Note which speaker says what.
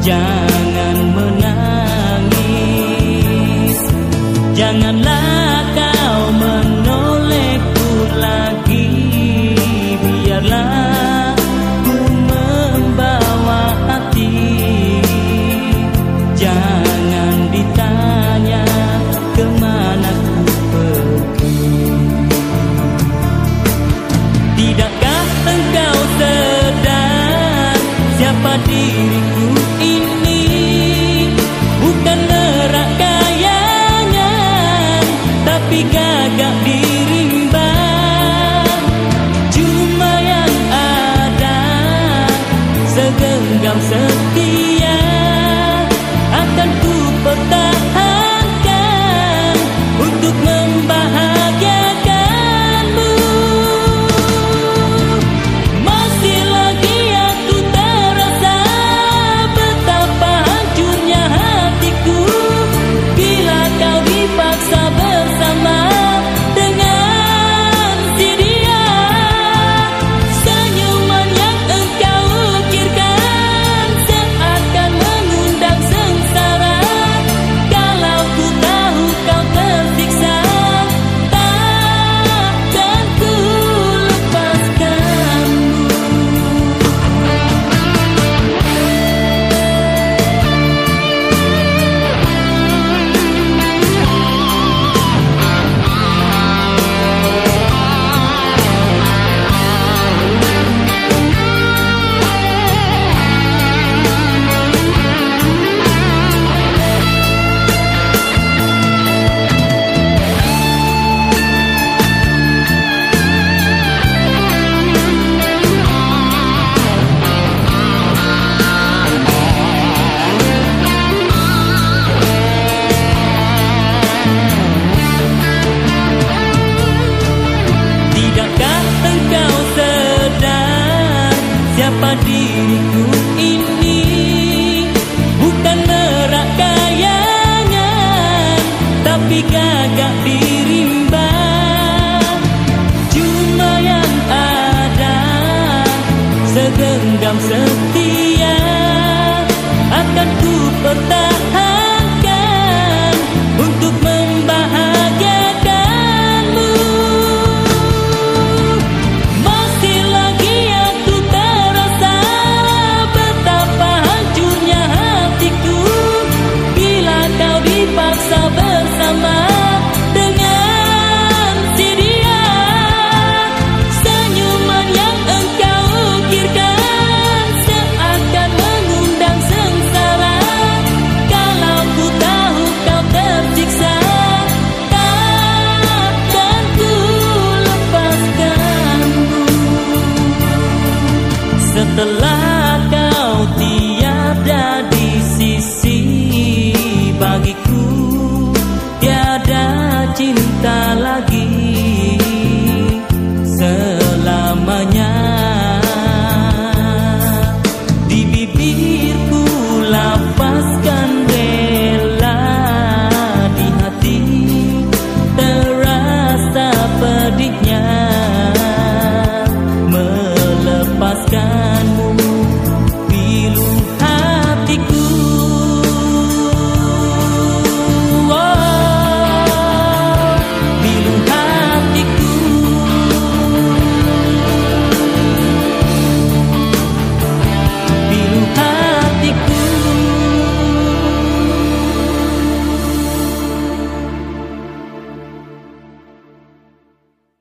Speaker 1: Jangan menangis. Janganlah kau menolehku lagi. Biarlah ku membawa hati. Jangan ditanya ke mana ku pergi. Tidakkah engkau sedar siapa diri 色更甘色甜。diriku ini. Bukan merak kayangan tapi gagak dirimba cuma yang ada segenggam setia bagiku.